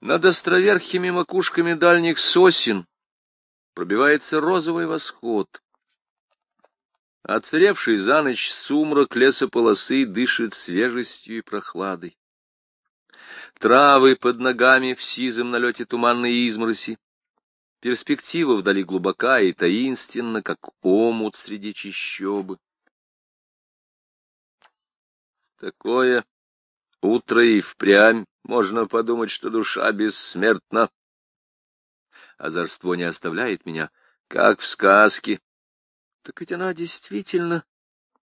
Над островерхими макушками дальних сосен пробивается розовый восход. Отсревший за ночь сумрак лесополосы дышит свежестью и прохладой. Травы под ногами в сизом налете туманной измороси. Перспектива вдали глубока и таинственна, как омут среди чащобы. Такое утро и впрямь можно подумать, что душа бессмертна. Озорство не оставляет меня, как в сказке. Так ведь она действительно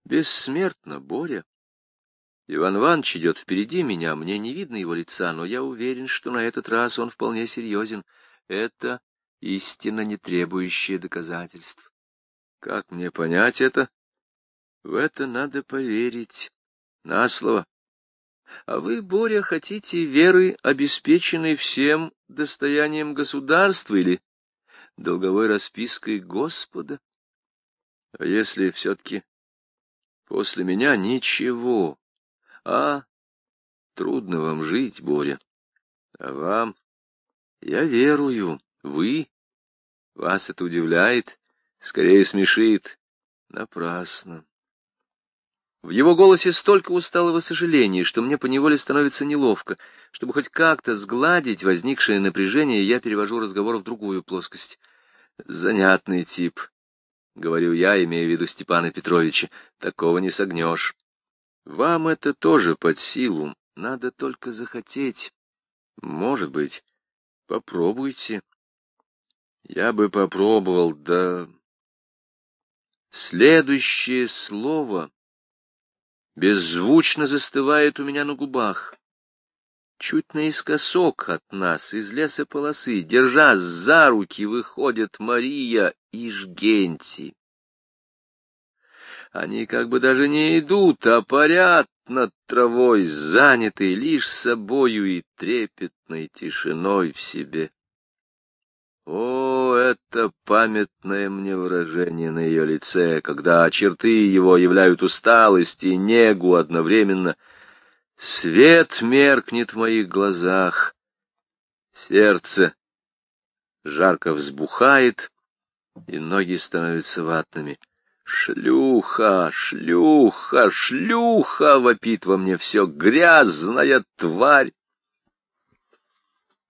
бессмертна, Боря. Иван Иванович идет впереди меня, мне не видно его лица, но я уверен, что на этот раз он вполне серьезен. Это истина, не требующая доказательств. Как мне понять это? В это надо поверить. На слово. А вы, Боря, хотите веры, обеспеченной всем достоянием государства или долговой распиской Господа? А если все-таки после меня ничего, а трудно вам жить, Боря, а вам я верую, вы, вас это удивляет, скорее смешит, напрасно. В его голосе столько усталого сожаления, что мне поневоле становится неловко. Чтобы хоть как-то сгладить возникшее напряжение, я перевожу разговор в другую плоскость. Занятный тип, — говорю я, имея в виду Степана Петровича, — такого не согнешь. Вам это тоже под силу, надо только захотеть. Может быть, попробуйте. Я бы попробовал, да... Следующее слово беззвучно застывает у меня на губах. Чуть наискосок от нас, из леса полосы, держа за руки, выходят Мария и Жгенти. Они как бы даже не идут, а парят над травой, занятые лишь собою и трепетной тишиной в себе. О, это памятное мне выражение на ее лице, когда черты его являют усталость и негу одновременно. Свет меркнет в моих глазах, сердце жарко взбухает, и ноги становятся ватными. «Шлюха, шлюха, шлюха!» — вопит во мне все грязная тварь.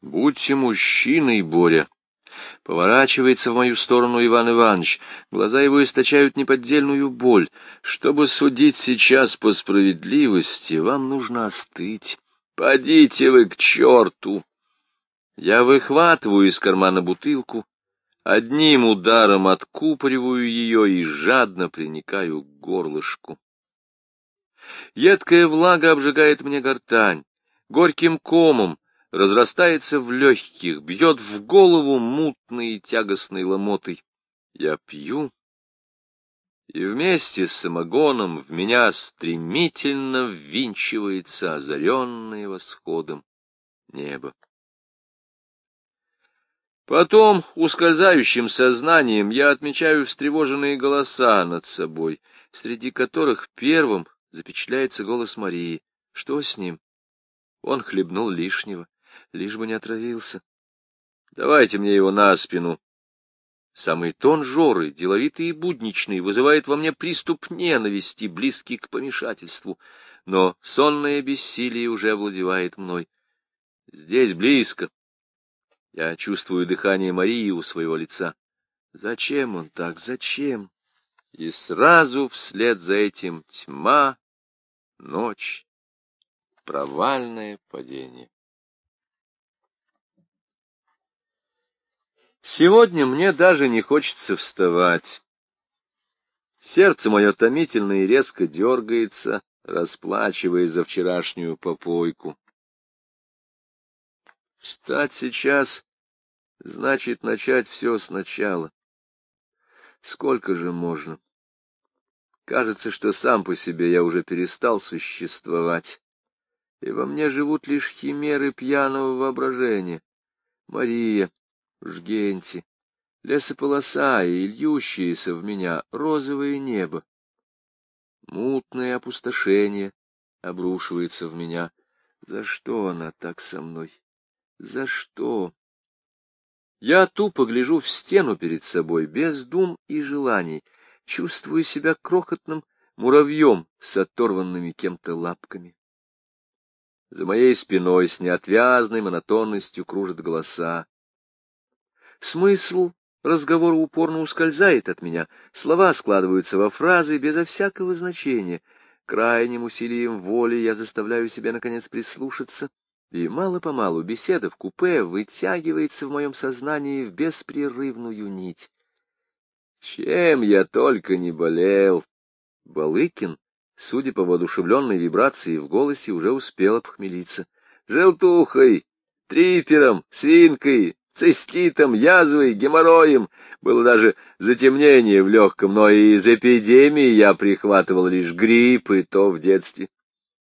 «Будьте мужчиной, Боря!» Поворачивается в мою сторону Иван Иванович. Глаза его источают неподдельную боль. Чтобы судить сейчас по справедливости, вам нужно остыть. Подите вы к черту! Я выхватываю из кармана бутылку, одним ударом откупориваю ее и жадно приникаю к горлышку. Едкая влага обжигает мне гортань, горьким комом разрастается в легких, бьет в голову мутной и тягостной ломотой. Я пью, и вместе с самогоном в меня стремительно ввинчивается озаренное восходом небо. Потом, ускользающим сознанием, я отмечаю встревоженные голоса над собой, среди которых первым запечатляется голос Марии. Что с ним? Он хлебнул лишнего лишь бы не отравился. Давайте мне его на спину. Самый тон Жоры, деловитый и будничный, вызывает во мне приступ ненависти, близкий к помешательству, но сонное бессилие уже овладевает мной. Здесь близко. Я чувствую дыхание Марии у своего лица. Зачем он так? Зачем? И сразу вслед за этим тьма, ночь, провальное падение. Сегодня мне даже не хочется вставать. Сердце мое томительно и резко дергается, расплачиваясь за вчерашнюю попойку. Встать сейчас значит начать все сначала. Сколько же можно? Кажется, что сам по себе я уже перестал существовать, и во мне живут лишь химеры пьяного воображения. Мария, жгенти, лесополоса и льющееся в меня розовое небо. Мутное опустошение обрушивается в меня. За что она так со мной? За что? Я тупо гляжу в стену перед собой, без дум и желаний, чувствую себя крохотным муравьем с оторванными кем-то лапками. За моей спиной с неотвязной монотонностью кружат голоса. Смысл разговора упорно ускользает от меня, слова складываются во фразы безо всякого значения. Крайним усилием воли я заставляю себя, наконец, прислушаться — и мало-помалу беседа в купе вытягивается в моем сознании в беспрерывную нить. Чем я только не болел! Балыкин, судя по воодушевленной вибрации в голосе, уже успел обхмелиться. Желтухой, трипером, свинкой, циститом, язвой, геморроем. Было даже затемнение в легком, но и из эпидемии я прихватывал лишь грипп, и то в детстве.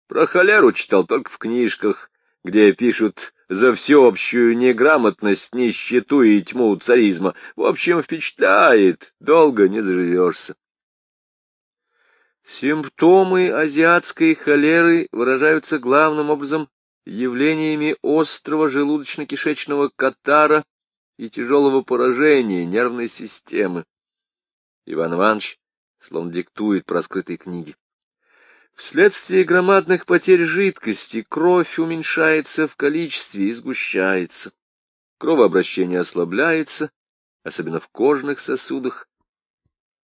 Про холеру читал только в книжках, где пишут за всеобщую неграмотность, нищету и тьму царизма. В общем, впечатляет, долго не заживешься. Симптомы азиатской холеры выражаются главным образом явлениями острого желудочно-кишечного катара и тяжелого поражения нервной системы. Иван Иванович словно диктует по раскрытой книге. Вследствие громадных потерь жидкости кровь уменьшается в количестве и сгущается. Кровообращение ослабляется, особенно в кожных сосудах.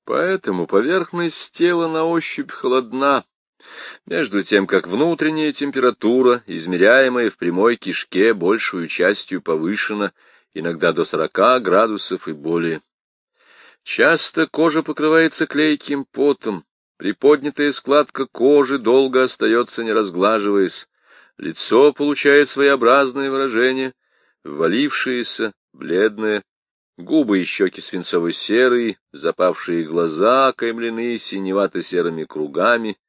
Поэтому поверхность тела на ощупь холодна, между тем как внутренняя температура, измеряемая в прямой кишке, большую частью повышена, иногда до 40 градусов и более. Часто кожа покрывается клейким потом, Приподнятая складка кожи долго остается, не разглаживаясь. Лицо получает своеобразное выражение, ввалившееся, бледное, губы и щеки свинцово-серые, запавшие глаза, окаймлены синевато-серыми кругами,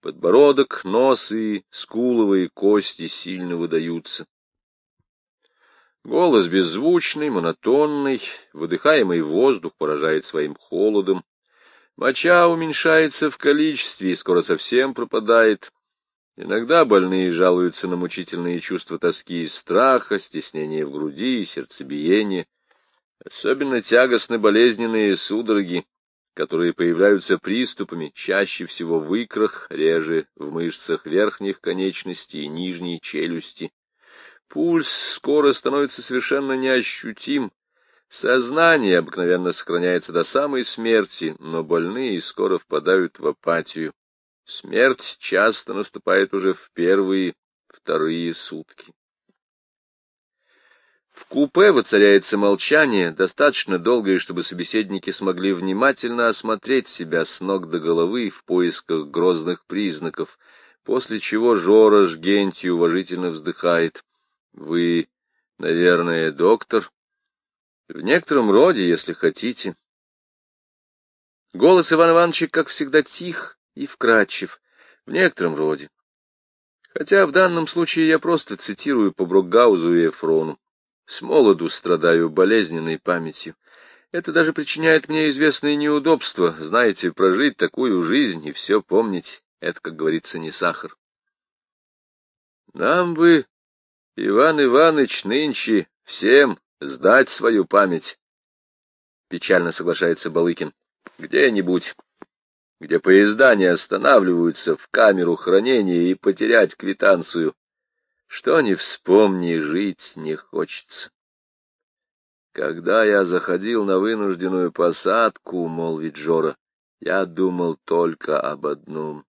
подбородок, нос и скуловые кости сильно выдаются. Голос беззвучный, монотонный, выдыхаемый воздух поражает своим холодом, Моча уменьшается в количестве и скоро совсем пропадает. Иногда больные жалуются на мучительные чувства тоски и страха, стеснение в груди и сердцебиение. Особенно тягостны болезненные судороги, которые появляются приступами, чаще всего в икрах, реже в мышцах верхних конечностей и нижней челюсти. Пульс скоро становится совершенно неощутим, Сознание обыкновенно сохраняется до самой смерти, но больные скоро впадают в апатию. Смерть часто наступает уже в первые, вторые сутки. В купе воцаряется молчание, достаточно долгое, чтобы собеседники смогли внимательно осмотреть себя с ног до головы в поисках грозных признаков, после чего Жора Жгенти уважительно вздыхает. — Вы, наверное, доктор? В некотором роде, если хотите. Голос Ивана Ивановича, как всегда, тих и вкрадчив. В некотором роде. Хотя в данном случае я просто цитирую по Брокгаузу и Эфрону. С молоду страдаю болезненной памятью. Это даже причиняет мне известные неудобства. Знаете, прожить такую жизнь и все помнить — это, как говорится, не сахар. Нам бы, Иван Иванович, нынче всем сдать свою память. Печально соглашается Балыкин. Где-нибудь, где поезда не останавливаются, в камеру хранения и потерять квитанцию. Что ни вспомни, жить не хочется. Когда я заходил на вынужденную посадку, молвит Жора, я думал только об одном.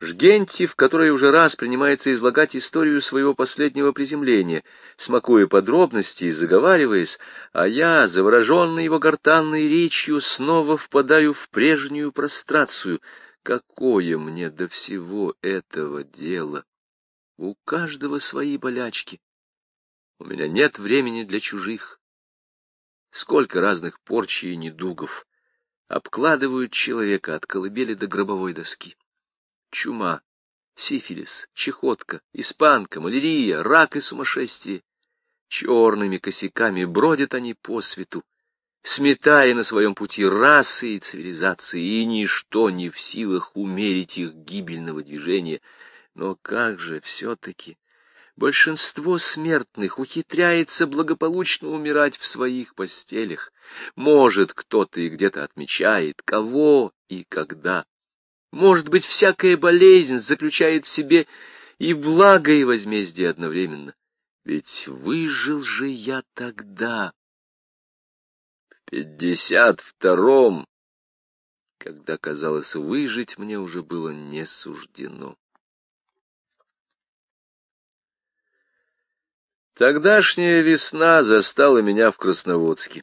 Жгентьев, который уже раз принимается излагать историю своего последнего приземления, смакуя подробности и заговариваясь, а я, завороженный его гортанной речью, снова впадаю в прежнюю прострацию. Какое мне до всего этого дела? У каждого свои болячки. У меня нет времени для чужих. Сколько разных порчи и недугов обкладывают человека от колыбели до гробовой доски чума, сифилис, чехотка, испанка, малярия, рак и сумасшествие. Черными косяками бродят они по свету, сметая на своем пути расы и цивилизации, и ничто не в силах умерить их гибельного движения. Но как же все-таки Большинство смертных ухитряется благополучно умирать в своих постелях. Может, кто-то и где-то отмечает, кого и когда. Может быть, всякая болезнь заключает в себе и благо, и возмездие одновременно. Ведь выжил же я тогда. В пятьдесят втором, когда, казалось, выжить мне уже было не суждено. Тогдашняя весна застала меня в Красноводске.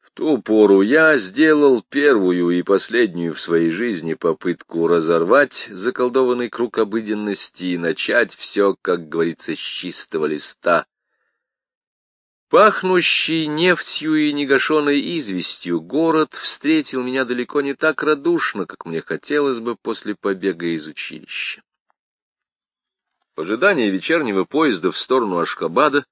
В ту пору я сделал первую и последнюю в своей жизни попытку разорвать заколдованный круг обыденности и начать все, как говорится, с чистого листа. Пахнущий нефтью и негашенной известью город встретил меня далеко не так радушно, как мне хотелось бы после побега из училища. В ожидании вечернего поезда в сторону Ашхабада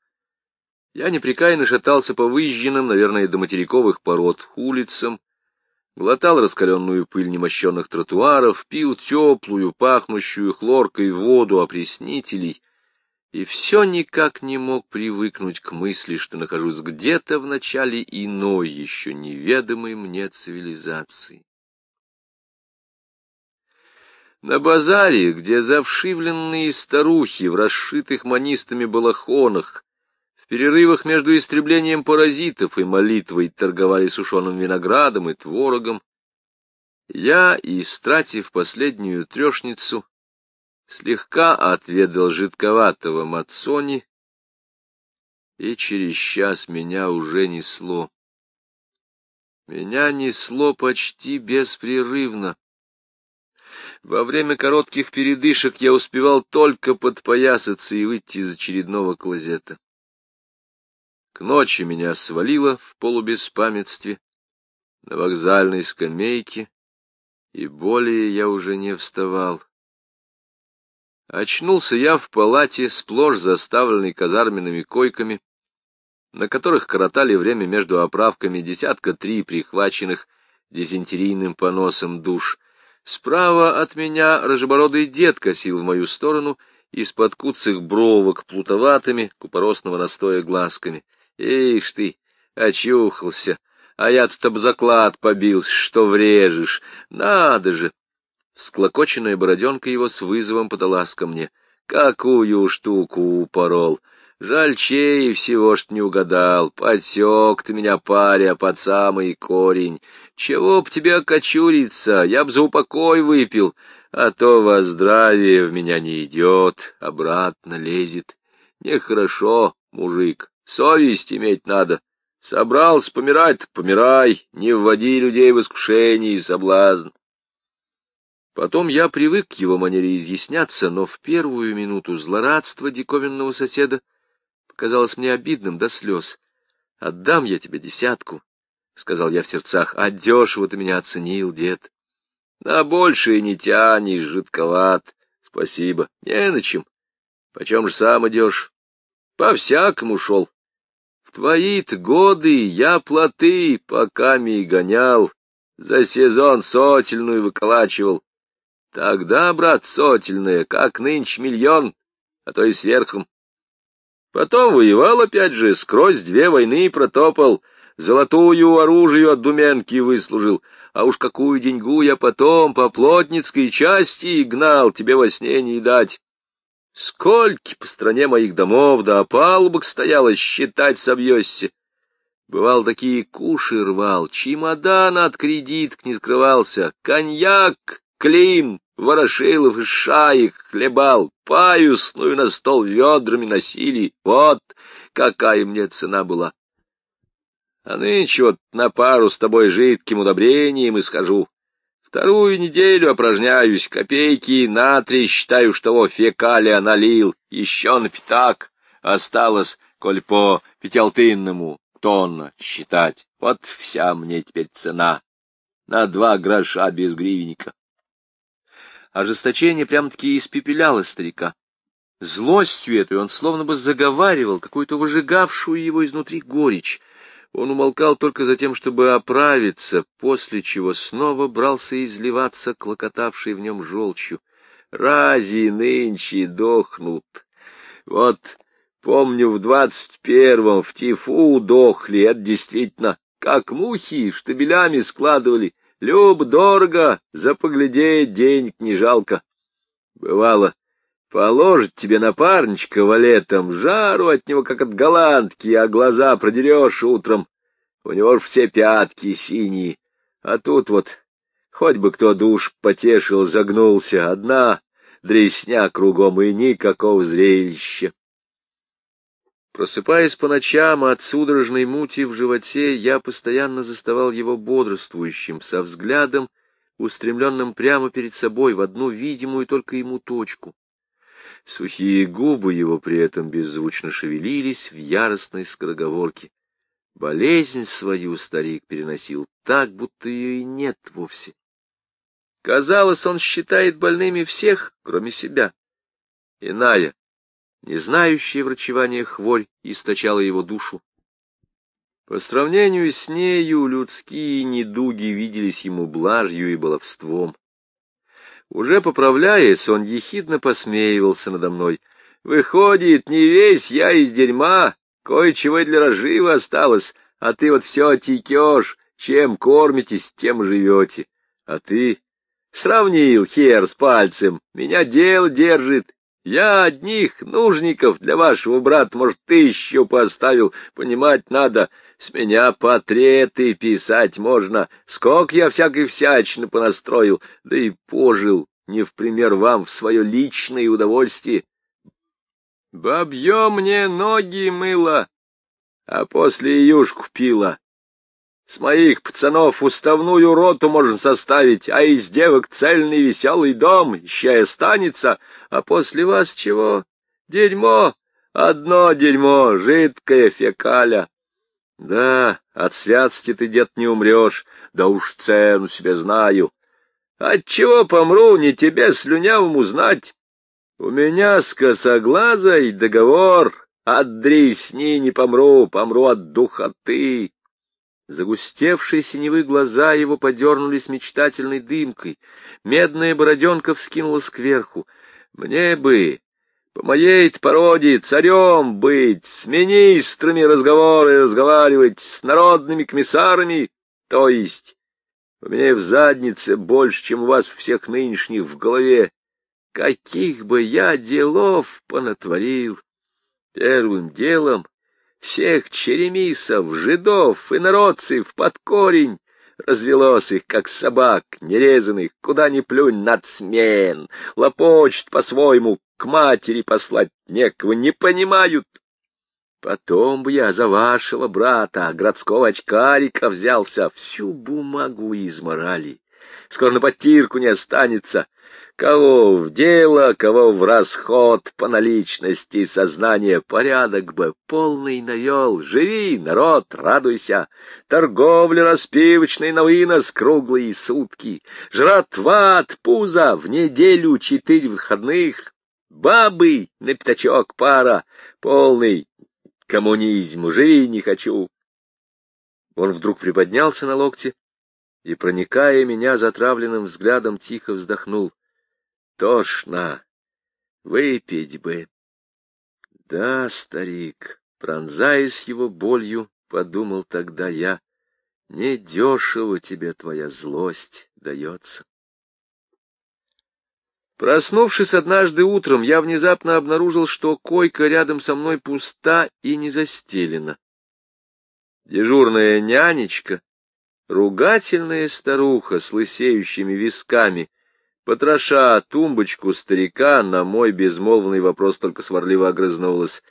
я непрекаянно шатался по выезженным, наверное, до материковых пород улицам, глотал раскаленную пыль немощенных тротуаров, пил теплую, пахнущую хлоркой воду опреснителей и все никак не мог привыкнуть к мысли, что нахожусь где-то в начале иной, еще неведомой мне цивилизации. На базаре, где завшивленные старухи в расшитых манистами балахонах, в перерывах между истреблением паразитов и молитвой торговали сушеным виноградом и творогом, я, истратив последнюю трешницу, слегка отведал жидковатого мацони, и через час меня уже несло. Меня несло почти беспрерывно. Во время коротких передышек я успевал только подпоясаться и выйти из очередного клозета. К ночи меня свалило в полубеспамятстве на вокзальной скамейке, и более я уже не вставал. Очнулся я в палате, сплошь заставленной казарменными койками, на которых коротали время между оправками десятка три прихваченных дизентерийным поносом душ — Справа от меня рыжебородый дед косил в мою сторону из-под куцых бровок плутоватыми купоросного настоя глазками. Ишь ты, очухался, а я тут об заклад побился, что врежешь. Надо же! Склокоченная бороденка его с вызовом подалась ко мне. Какую штуку упорол! Жаль, чей всего ж не угадал. Подсек ты меня, паря, под самый корень. Чего б тебе окочуриться, я б за упокой выпил, а то во здравие в меня не идет, обратно лезет. Нехорошо, мужик, совесть иметь надо. Собрался помирать, помирай, не вводи людей в искушение и соблазн. Потом я привык к его манере изъясняться, но в первую минуту злорадства диковинного соседа казалось мне обидным до слез. «Отдам я тебе десятку», — сказал я в сердцах, — «а дешево ты меня оценил, дед». «На большее не тянешь, жидковат. Спасибо. Не на чем. Почем же сам идешь?» «По-всякому шел. В твои-то годы я плоты пока ми гонял, за сезон сотельную выколачивал. Тогда, брат, сотельная, как нынче миллион, а то и сверхом. Потом воевал опять же, скрозь две войны протопал, золотую оружие от Думенки выслужил, а уж какую деньгу я потом по плотницкой части гнал, тебе во сне не дать. Сколько по стране моих домов да опалубок стояло, считать собьешься. Бывал, такие куши рвал, чемодан от кредиток не скрывался, коньяк, клим, Ворошилов и шаек хлебал, паюсную на стол ведрами носили. Вот какая мне цена была. А нынче вот на пару с тобой жидким удобрением и схожу. Вторую неделю опражняюсь, копейки на три считаю, что того фекалия налил, еще на пятак осталось, коль по пятиалтынному тонна считать. Вот вся мне теперь цена. На два гроша без гривенника. Ожесточение прям-таки испепеляло старика. Злостью этой он словно бы заговаривал какую-то выжигавшую его изнутри горечь. Он умолкал только за тем, чтобы оправиться, после чего снова брался изливаться клокотавшей в нем желчью. рази нынче дохнут. Вот помню, в двадцать первом в Тифу дохли, это действительно, как мухи штабелями складывали. Люб дорого, за поглядеть денег не жалко. Бывало, положит тебе напарничка валетом, жару от него, как от голландки, а глаза продерешь утром. У него ж все пятки синие, а тут вот хоть бы кто душ потешил, загнулся, одна дресня кругом и никакого зрелища. Просыпаясь по ночам от судорожной мути в животе, я постоянно заставал его бодрствующим, со взглядом, устремленным прямо перед собой в одну видимую только ему точку. Сухие губы его при этом беззвучно шевелились в яростной скороговорке. Болезнь свою старик переносил так, будто ее и нет вовсе. Казалось, он считает больными всех, кроме себя. Иная, не знающая врачевания хворь, источала его душу. По сравнению с нею людские недуги виделись ему блажью и баловством. Уже поправляясь, он ехидно посмеивался надо мной. «Выходит, не весь я из дерьма, кое-чего для разжива осталось, а ты вот все текешь, чем кормитесь, тем живете. А ты сравнил хер с пальцем, меня дело держит, я одних нужников для вашего брата, может, тысячу поставил, понимать надо. С меня портреты писать можно. Сколько я всякой всячины понастроил, да и пожил, не в пример вам, в свое личное удовольствие. Бабье мне ноги мыло, а после юшку пила. С моих пацанов уставную роту можно составить, а из девок цельный веселый дом еще и останется, а после вас чего? Дерьмо, одно дерьмо, жидкое фекаля. Да, от святости ты, дед, не умрешь, да уж цену себе знаю. Отчего помру, не тебе слюнявому знать. У меня с косоглазой договор, от дресни не помру, помру от духоты. Загустевшие синевы глаза его подернулись мечтательной дымкой. Медная бороденка вскинулась кверху. Мне бы, по моей породе, царем быть, с министрами разговоры разговаривать, с народными комиссарами, то есть у меня в заднице больше, чем у вас всех нынешних в голове. Каких бы я делов понатворил! Первым делом всех черемисов, жидов и народцев под корень, развелось их, как собак, нерезанных, куда ни плюнь над смен, лопочет по-своему, к матери послать некого, не понимают. Потом бы я за вашего брата, городского очкарика, взялся, всю бумагу изморали. Скоро на потирку не останется, Кого в дело, кого в расход по наличности сознания порядок бы полный навел. Живи, народ, радуйся. Торговля распивочной на вынос круглые сутки. Жратва от пуза в неделю четыре выходных. Бабы на пятачок пара. Полный коммунизм. Живи не хочу. Он вдруг приподнялся на локте и, проникая меня затравленным взглядом, тихо вздохнул. Тошно. Выпить бы. Да, старик, пронзаясь его болью, подумал тогда я, недешево тебе твоя злость дается. Проснувшись однажды утром, я внезапно обнаружил, что койка рядом со мной пуста и не застелена. Дежурная нянечка, ругательная старуха с лысеющими висками, Потроша тумбочку старика, на мой безмолвный вопрос только сварливо огрызнулась.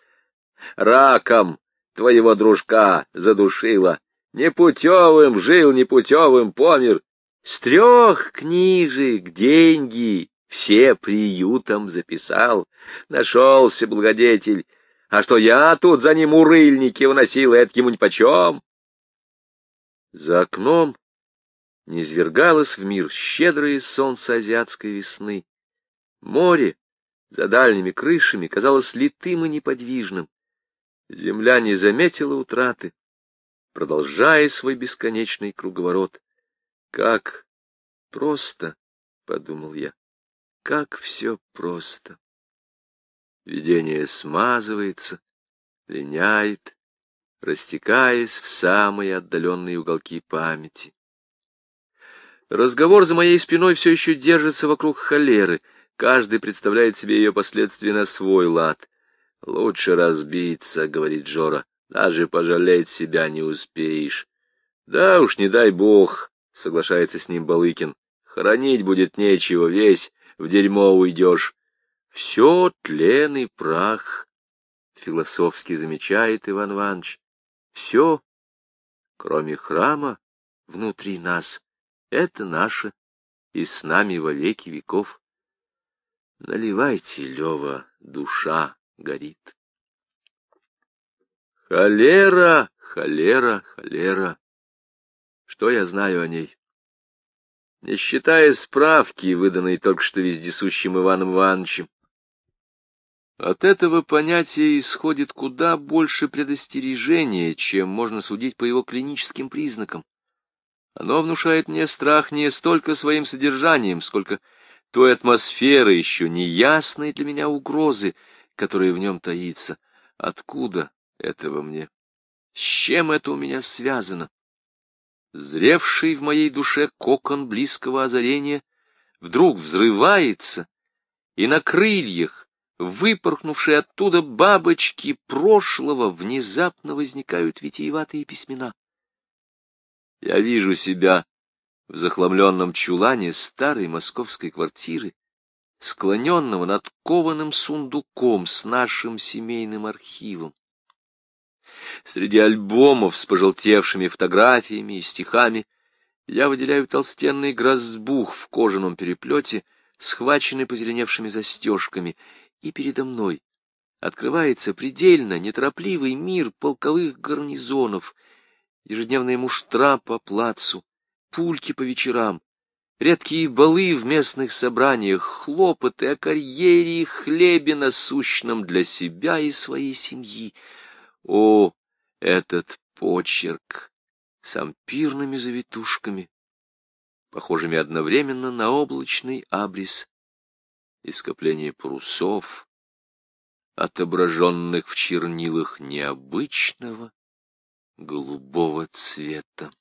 «Раком твоего дружка задушила. Непутевым жил, непутевым помер. С трех книжек деньги все приютом записал. Нашелся благодетель. А что я тут за ним урыльники уносил, это ему нипочем?» За окном низвергалось в мир щедрое солнце азиатской весны. Море за дальними крышами казалось литым и неподвижным. Земля не заметила утраты, продолжая свой бесконечный круговорот. Как просто, — подумал я, как все просто. Видение смазывается, линяет, растекаясь в самые отдаленные уголки памяти. Разговор за моей спиной все еще держится вокруг холеры, каждый представляет себе ее последствия на свой лад. «Лучше разбиться», — говорит Джора, — «даже пожалеть себя не успеешь». «Да уж, не дай бог», — соглашается с ним Балыкин, — «хоронить будет нечего, весь в дерьмо уйдешь». «Все тлен и прах», — философски замечает Иван Иванович. «Все, кроме храма, внутри нас, это наше и с нами во веки веков. Наливайте, Лева, душа горит. Холера, холера, холера. Что я знаю о ней? Не считая справки, выданной только что вездесущим Иваном Ивановичем, от этого понятия исходит куда больше предостережения, чем можно судить по его клиническим признакам. Оно внушает мне страх не столько своим содержанием, сколько той атмосферой еще неясной для меня угрозы, которая в нем таится. Откуда это во мне? С чем это у меня связано? Зревший в моей душе кокон близкого озарения вдруг взрывается, и на крыльях, выпорхнувшие оттуда бабочки прошлого, внезапно возникают витиеватые письмена. Я вижу себя в захламленном чулане старой московской квартиры, склоненного над кованым сундуком с нашим семейным архивом. Среди альбомов с пожелтевшими фотографиями и стихами я выделяю толстенный грозбух в кожаном переплете, схваченный позеленевшими застежками, и передо мной открывается предельно неторопливый мир полковых гарнизонов, ежедневные муштра по плацу, пульки по вечерам, редкие балы в местных собраниях, хлопоты о карьере и хлебе насущном для себя и своей семьи. О, этот почерк с ампирными завитушками, похожими одновременно на облачный абрис и скопление парусов, отображенных в чернилах необычного голубого цвета.